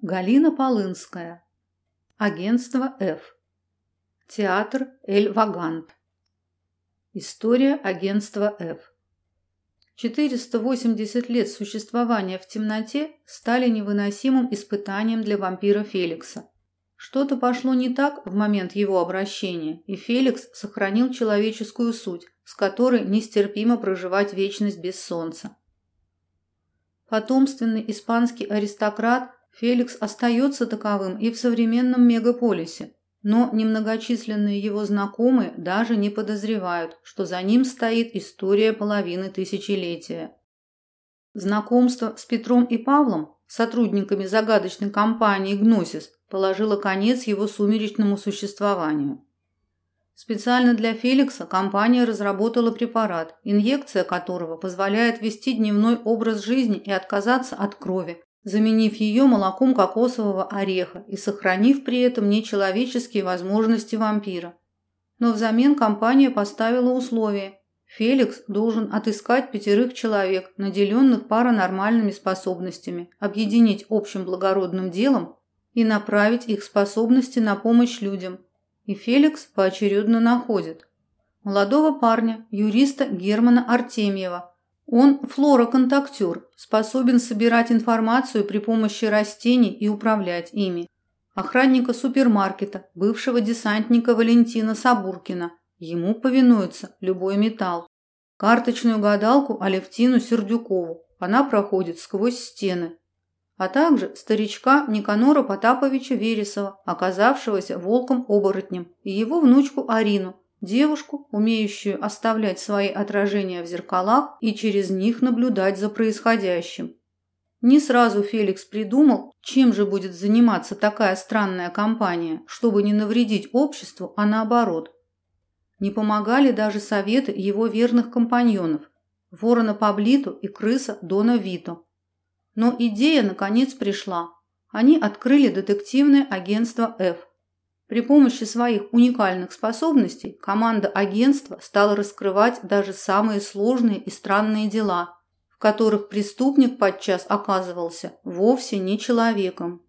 Галина Полынская. Агентство F. Театр Эль Вагант. История агентства F. 480 лет существования в темноте стали невыносимым испытанием для вампира Феликса. Что-то пошло не так в момент его обращения, и Феликс сохранил человеческую суть, с которой нестерпимо проживать вечность без солнца. Потомственный испанский аристократ Феликс остается таковым и в современном мегаполисе, но немногочисленные его знакомые даже не подозревают, что за ним стоит история половины тысячелетия. Знакомство с Петром и Павлом, сотрудниками загадочной компании «Гносис», положило конец его сумеречному существованию. Специально для Феликса компания разработала препарат, инъекция которого позволяет вести дневной образ жизни и отказаться от крови, заменив ее молоком кокосового ореха и сохранив при этом нечеловеческие возможности вампира. Но взамен компания поставила условие. Феликс должен отыскать пятерых человек, наделенных паранормальными способностями, объединить общим благородным делом и направить их способности на помощь людям. И Феликс поочередно находит молодого парня, юриста Германа Артемьева, он флороконтактер, способен собирать информацию при помощи растений и управлять ими. Охранника супермаркета, бывшего десантника Валентина Сабуркина. Ему повинуется любой металл. Карточную гадалку Алевтину Сердюкову. Она проходит сквозь стены. А также старичка Никанора Потаповича Вересова, оказавшегося волком-оборотнем, и его внучку Арину, Девушку, умеющую оставлять свои отражения в зеркалах и через них наблюдать за происходящим. Не сразу Феликс придумал, чем же будет заниматься такая странная компания, чтобы не навредить обществу, а наоборот. Не помогали даже советы его верных компаньонов – ворона Паблиту и крыса Дона Вито. Но идея наконец пришла. Они открыли детективное агентство F, при помощи своих уникальных способностей команда агентства стала раскрывать даже самые сложные и странные дела, в которых преступник подчас оказывался вовсе не человеком.